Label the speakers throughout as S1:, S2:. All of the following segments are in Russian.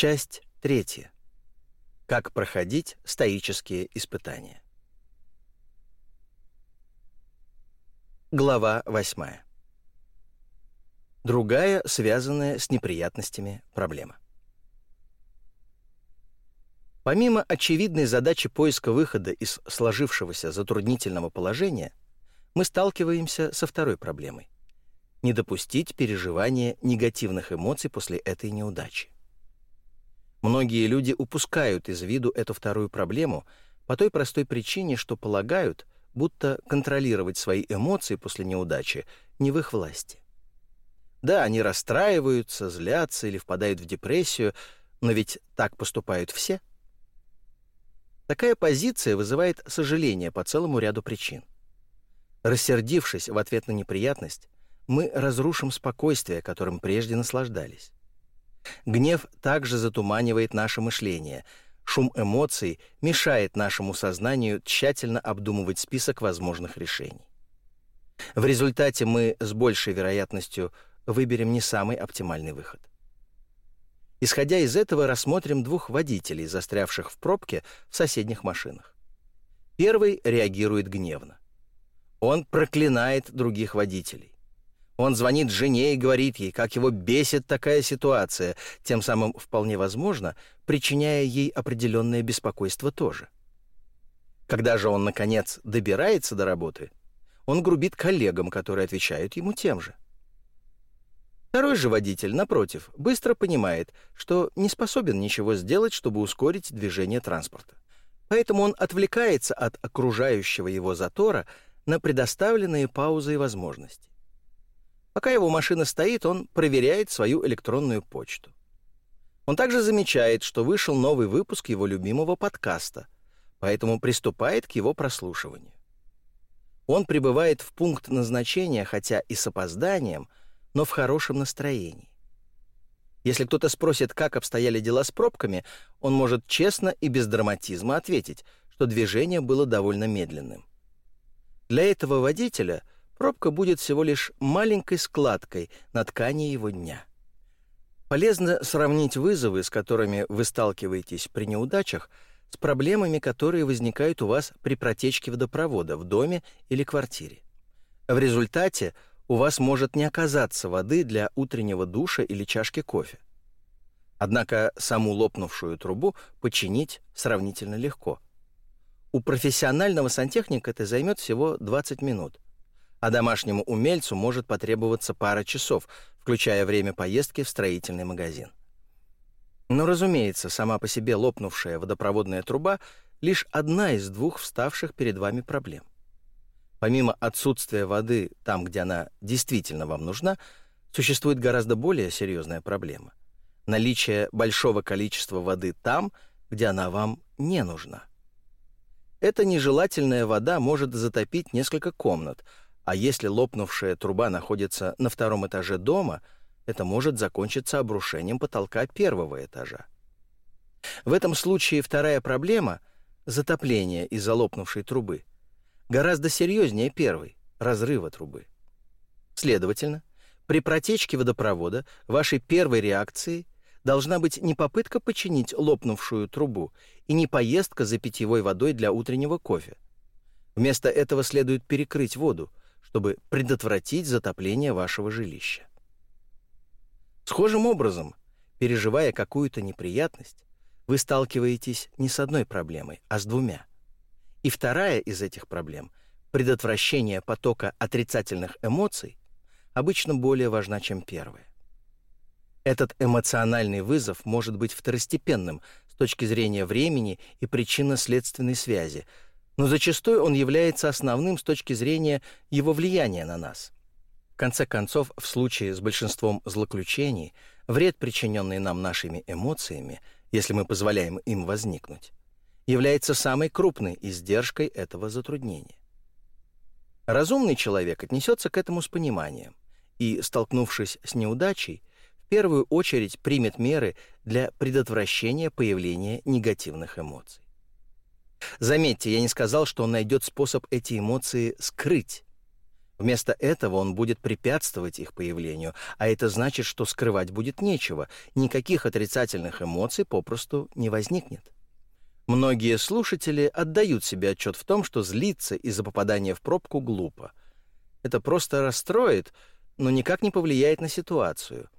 S1: Часть третья. Как проходить стоические испытания. Глава восьмая. Другая, связанная с неприятностями проблема. Помимо очевидной задачи поиска выхода из сложившегося затруднительного положения, мы сталкиваемся со второй проблемой — не допустить переживания негативных эмоций после этой неудачи. Многие люди упускают из виду эту вторую проблему по той простой причине, что полагают, будто контролировать свои эмоции после неудачи не в их власти. Да, они расстраиваются, злятся или впадают в депрессию, но ведь так поступают все — Такая позиция вызывает сожаление по целому ряду причин. Рассердившись в ответ на неприятность, мы разрушим спокойствие, которым прежде наслаждались. Гнев также затуманивает наше мышление. Шум эмоций мешает нашему сознанию тщательно обдумывать список возможных решений. В результате мы с большей вероятностью выберем не самый оптимальный выход. Исходя из этого, рассмотрим двух водителей, застрявших в пробке в соседних машинах. Первый реагирует гневно. Он проклинает других водителей. Он звонит жене и говорит ей, как его бесит такая ситуация, тем самым, вполне возможно, причиняя ей определенное беспокойство тоже. Когда же он, наконец, добирается до работы, он грубит коллегам, которые отвечают ему тем же. Второй же водитель, напротив, быстро понимает, что не способен ничего сделать, чтобы ускорить движение транспорта. Поэтому он отвлекается от окружающего его затора на предоставленные паузы и возможности. Пока его машина стоит, он проверяет свою электронную почту. Он также замечает, что вышел новый выпуск его любимого подкаста, поэтому приступает к его прослушиванию. Он прибывает в пункт назначения, хотя и с опозданием – но в хорошем настроении. Если кто-то спросит, как обстояли дела с пробками, он может честно и без драматизма ответить, что движение было довольно медленным. Для этого водителя пробка будет всего лишь маленькой складкой на ткани его дня. Полезно сравнить вызовы, с которыми вы сталкиваетесь при неудачах, с проблемами, которые возникают у вас при протечке водопровода в доме или квартире. В результате у вас может не оказаться воды для утреннего душа или чашки кофе. Однако саму лопнувшую трубу починить сравнительно легко. У профессионального сантехника это займет всего 20 минут, а домашнему умельцу может потребоваться пара часов, включая время поездки в строительный магазин. Но, разумеется, сама по себе лопнувшая водопроводная труба — лишь одна из двух вставших перед вами проблем — Помимо отсутствия воды там, где она действительно вам нужна, существует гораздо более серьезная проблема. Наличие большого количества воды там, где она вам не нужна. Эта нежелательная вода может затопить несколько комнат, а если лопнувшая труба находится на втором этаже дома, это может закончиться обрушением потолка первого этажа. В этом случае вторая проблема — затопление из-за лопнувшей трубы — гораздо серьезнее первой — разрыва трубы. Следовательно, при протечке водопровода вашей первой реакцией должна быть не попытка починить лопнувшую трубу и не поездка за питьевой водой для утреннего кофе. Вместо этого следует перекрыть воду, чтобы предотвратить затопление вашего жилища. Схожим образом, переживая какую-то неприятность, вы сталкиваетесь не с одной проблемой, а с двумя. И вторая из этих проблем — предотвращение потока отрицательных эмоций — обычно более важна, чем первая. Этот эмоциональный вызов может быть второстепенным с точки зрения времени и причинно-следственной связи, но зачастую он является основным с точки зрения его влияния на нас. В конце концов, в случае с большинством злоключений, вред, причиненный нам нашими эмоциями, если мы позволяем им возникнуть, является самой крупной издержкой этого затруднения. Разумный человек отнесется к этому с пониманием и, столкнувшись с неудачей, в первую очередь примет меры для предотвращения появления негативных эмоций. Заметьте, я не сказал, что он найдет способ эти эмоции скрыть. Вместо этого он будет препятствовать их появлению, а это значит, что скрывать будет нечего, никаких отрицательных эмоций попросту не возникнет. Многие слушатели отдают себе отчет в том, что злиться из-за попадания в пробку глупо. Это просто расстроит, но никак не повлияет на ситуацию.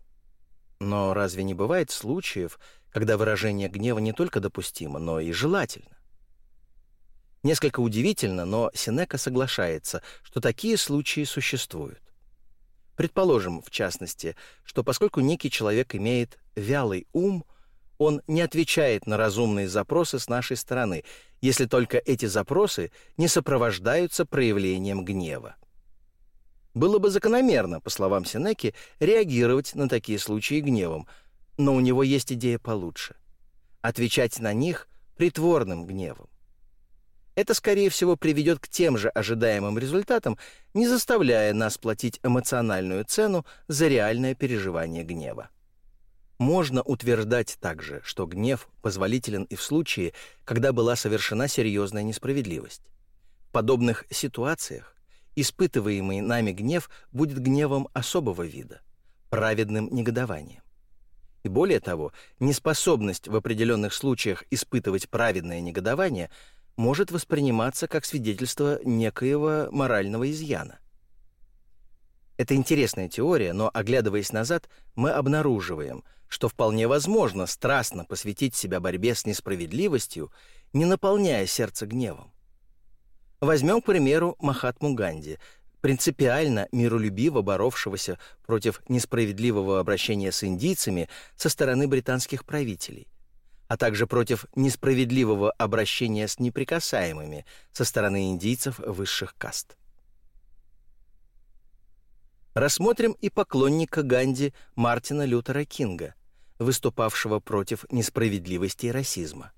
S1: Но разве не бывает случаев, когда выражение гнева не только допустимо, но и желательно? Несколько удивительно, но Синека соглашается, что такие случаи существуют. Предположим, в частности, что поскольку некий человек имеет вялый ум, он не отвечает на разумные запросы с нашей стороны, если только эти запросы не сопровождаются проявлением гнева. Было бы закономерно, по словам Синеки, реагировать на такие случаи гневом, но у него есть идея получше — отвечать на них притворным гневом. Это, скорее всего, приведет к тем же ожидаемым результатам, не заставляя нас платить эмоциональную цену за реальное переживание гнева. Можно утверждать также, что гнев позволителен и в случае, когда была совершена серьезная несправедливость. В подобных ситуациях испытываемый нами гнев будет гневом особого вида, праведным негодованием. И более того, неспособность в определенных случаях испытывать праведное негодование – может восприниматься как свидетельство некоего морального изъяна. Это интересная теория, но, оглядываясь назад, мы обнаруживаем, что вполне возможно страстно посвятить себя борьбе с несправедливостью, не наполняя сердце гневом. Возьмем, к примеру, Махатму Ганди, принципиально миролюбиво боровшегося против несправедливого обращения с индийцами со стороны британских правителей – а также против несправедливого обращения с неприкасаемыми со стороны индийцев высших каст. Рассмотрим и поклонника Ганди Мартина Лютера Кинга, выступавшего против несправедливости и расизма.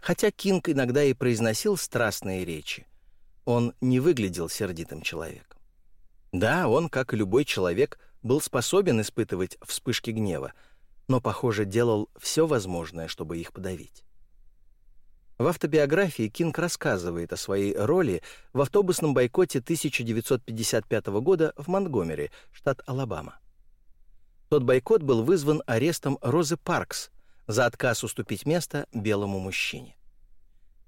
S1: Хотя Кинг иногда и произносил страстные речи, он не выглядел сердитым человеком. Да, он, как и любой человек, был способен испытывать вспышки гнева – но, похоже, делал все возможное, чтобы их подавить. В автобиографии Кинг рассказывает о своей роли в автобусном бойкоте 1955 года в Монтгомери, штат Алабама. Тот бойкот был вызван арестом Розы Паркс за отказ уступить место белому мужчине.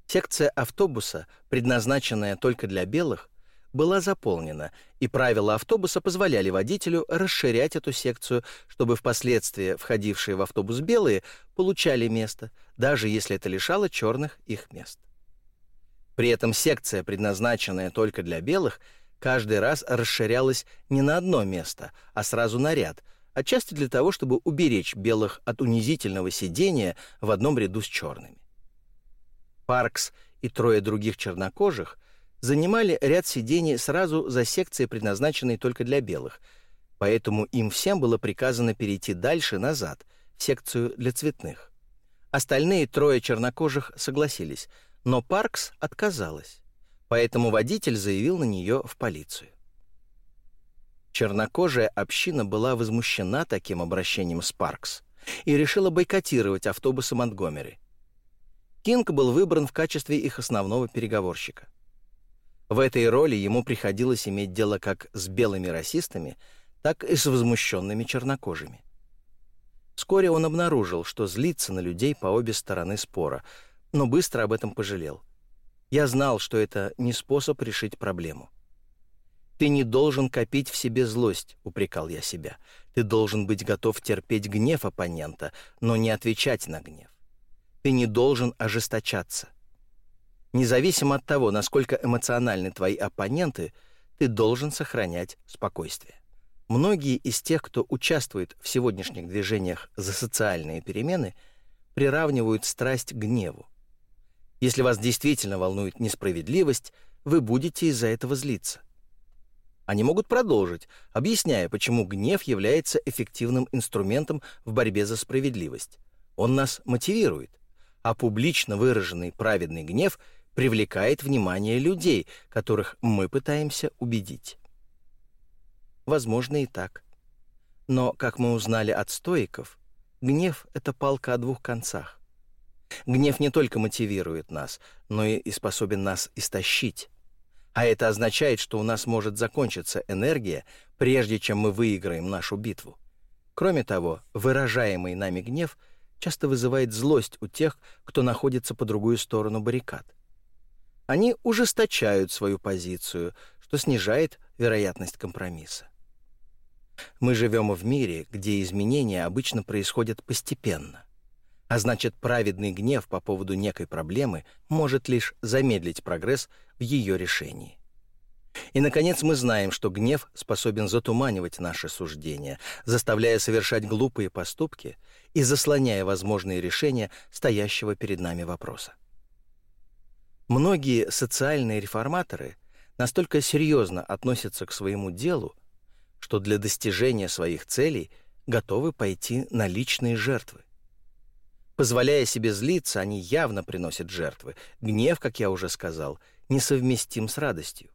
S1: Секция автобуса, предназначенная только для белых, была заполнена, и правила автобуса позволяли водителю расширять эту секцию, чтобы впоследствии входившие в автобус белые получали место, даже если это лишало черных их мест. При этом секция, предназначенная только для белых, каждый раз расширялась не на одно место, а сразу на ряд, отчасти для того, чтобы уберечь белых от унизительного сидения в одном ряду с черными. Паркс и трое других чернокожих занимали ряд сидений сразу за секцией, предназначенной только для белых, поэтому им всем было приказано перейти дальше, назад, в секцию для цветных. Остальные трое чернокожих согласились, но Паркс отказалась, поэтому водитель заявил на нее в полицию. Чернокожая община была возмущена таким обращением с Паркс и решила бойкотировать автобусы Монтгомери. Кинг был выбран в качестве их основного переговорщика. В этой роли ему приходилось иметь дело как с белыми расистами, так и с возмущенными чернокожими. Вскоре он обнаружил, что злится на людей по обе стороны спора, но быстро об этом пожалел. Я знал, что это не способ решить проблему. «Ты не должен копить в себе злость», — упрекал я себя. «Ты должен быть готов терпеть гнев оппонента, но не отвечать на гнев. Ты не должен ожесточаться. Независимо от того, насколько эмоциональны твои оппоненты, ты должен сохранять спокойствие. Многие из тех, кто участвует в сегодняшних движениях за социальные перемены, приравнивают страсть к гневу. Если вас действительно волнует несправедливость, вы будете из-за этого злиться. Они могут продолжить, объясняя, почему гнев является эффективным инструментом в борьбе за справедливость. Он нас мотивирует, а публично выраженный праведный гнев привлекает внимание людей, которых мы пытаемся убедить. Возможно и так. Но, как мы узнали от стоиков, гнев — это палка о двух концах. Гнев не только мотивирует нас, но и способен нас истощить. А это означает, что у нас может закончиться энергия, прежде чем мы выиграем нашу битву. Кроме того, выражаемый нами гнев часто вызывает злость у тех, кто находится по другую сторону баррикад. Они ужесточают свою позицию, что снижает вероятность компромисса. Мы живем в мире, где изменения обычно происходят постепенно. А значит, праведный гнев по поводу некой проблемы может лишь замедлить прогресс в ее решении. И, наконец, мы знаем, что гнев способен затуманивать наши суждения, заставляя совершать глупые поступки и заслоняя возможные решения стоящего перед нами вопроса. Многие социальные реформаторы настолько серьезно относятся к своему делу, что для достижения своих целей готовы пойти на личные жертвы. Позволяя себе злиться, они явно приносят жертвы. Гнев, как я уже сказал, несовместим с радостью.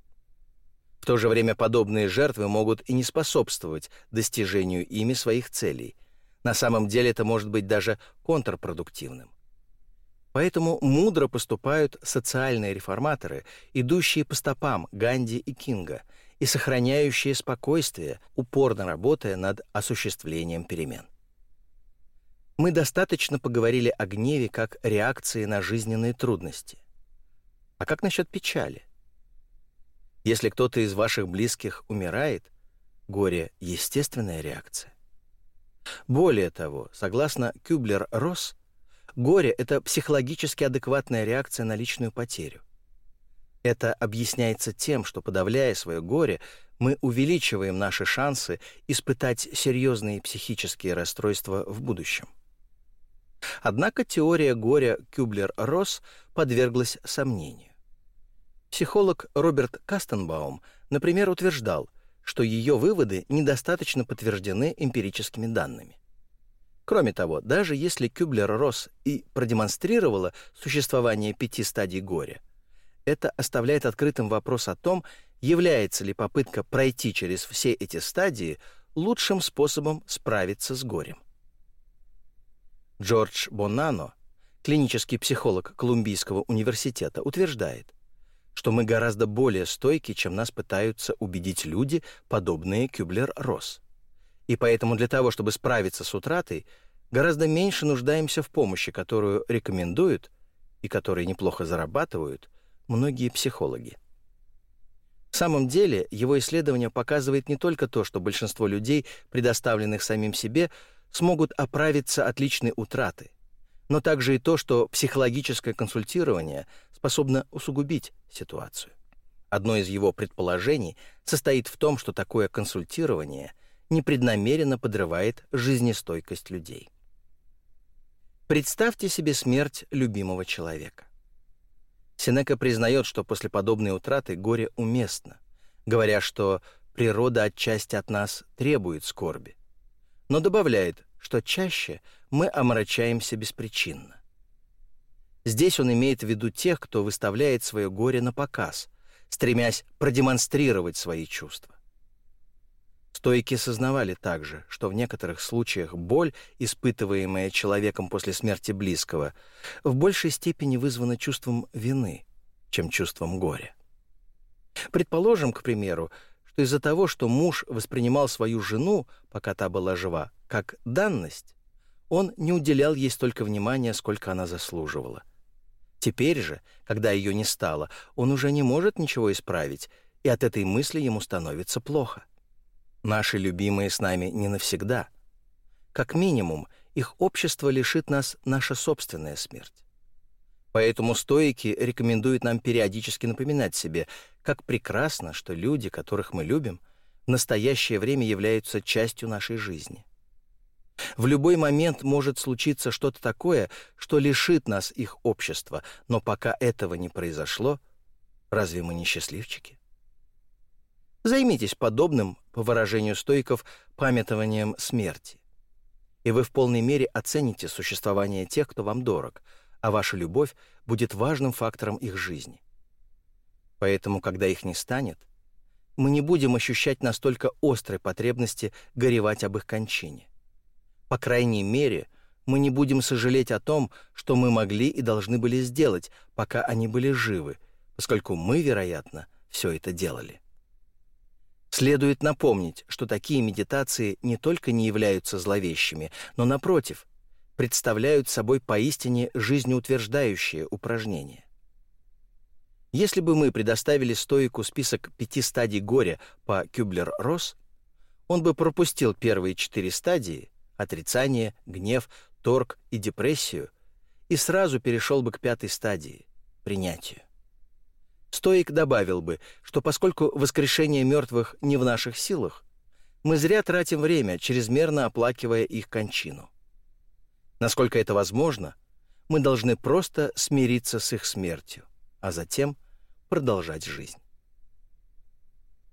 S1: В то же время подобные жертвы могут и не способствовать достижению ими своих целей. На самом деле это может быть даже контрпродуктивным. Поэтому мудро поступают социальные реформаторы, идущие по стопам Ганди и Кинга и сохраняющие спокойствие, упорно работая над осуществлением перемен. Мы достаточно поговорили о гневе как реакции на жизненные трудности. А как насчет печали? Если кто-то из ваших близких умирает, горе — естественная реакция. Более того, согласно Кюблер-Росс, горе — это психологически адекватная реакция на личную потерю. Это объясняется тем, что, подавляя свое горе, мы увеличиваем наши шансы испытать серьезные психические расстройства в будущем. Однако теория горя Кюблер-Росс подверглась сомнению. Психолог Роберт Кастенбаум, например, утверждал, что ее выводы недостаточно подтверждены эмпирическими данными. Кроме того, даже если Кюблер-Росс и продемонстрировала существование пяти стадий горя, это оставляет открытым вопрос о том, является ли попытка пройти через все эти стадии лучшим способом справиться с горем. Джордж Бонано, клинический психолог Колумбийского университета, утверждает, что мы гораздо более стойки, чем нас пытаются убедить люди, подобные Кюблер-Росс. И поэтому для того, чтобы справиться с утратой, гораздо меньше нуждаемся в помощи, которую рекомендуют и которые неплохо зарабатывают многие психологи. В самом деле, его исследование показывает не только то, что большинство людей, предоставленных самим себе, смогут оправиться от личной утраты, но также и то, что психологическое консультирование способно усугубить ситуацию. Одно из его предположений состоит в том, что такое консультирование непреднамеренно подрывает жизнестойкость людей. Представьте себе смерть любимого человека. Сенека признает, что после подобной утраты горе уместно, говоря, что природа отчасти от нас требует скорби, но добавляет, что чаще мы омрачаемся беспричинно. Здесь он имеет в виду тех, кто выставляет свое горе на показ, стремясь продемонстрировать свои чувства. Стойки сознавали также, что в некоторых случаях боль, испытываемая человеком после смерти близкого, в большей степени вызвана чувством вины, чем чувством горя. Предположим, к примеру, что из-за того, что муж воспринимал свою жену, пока та была жива, как данность, он не уделял ей столько внимания, сколько она заслуживала. Теперь же, когда ее не стало, он уже не может ничего исправить, и от этой мысли ему становится плохо. Наши любимые с нами не навсегда. Как минимум, их общество лишит нас наша собственная смерть. Поэтому стоики рекомендуют нам периодически напоминать себе, как прекрасно, что люди, которых мы любим, в настоящее время являются частью нашей жизни. В любой момент может случиться что-то такое, что лишит нас их общества, но пока этого не произошло, разве мы не счастливчики? Займитесь подобным, по выражению стойков, памятованием смерти. И вы в полной мере оцените существование тех, кто вам дорог, а ваша любовь будет важным фактором их жизни. Поэтому, когда их не станет, мы не будем ощущать настолько острой потребности горевать об их кончине. По крайней мере, мы не будем сожалеть о том, что мы могли и должны были сделать, пока они были живы, поскольку мы, вероятно, все это делали. Следует напомнить, что такие медитации не только не являются зловещими, но, напротив, представляют собой поистине жизнеутверждающие упражнения. Если бы мы предоставили стоику список пяти стадий горя по Кюблер-Росс, он бы пропустил первые четыре стадии — отрицание, гнев, торг и депрессию — и сразу перешел бы к пятой стадии — принятию. Стоик добавил бы, что поскольку воскрешение мертвых не в наших силах, мы зря тратим время, чрезмерно оплакивая их кончину. Насколько это возможно, мы должны просто смириться с их смертью, а затем продолжать жизнь.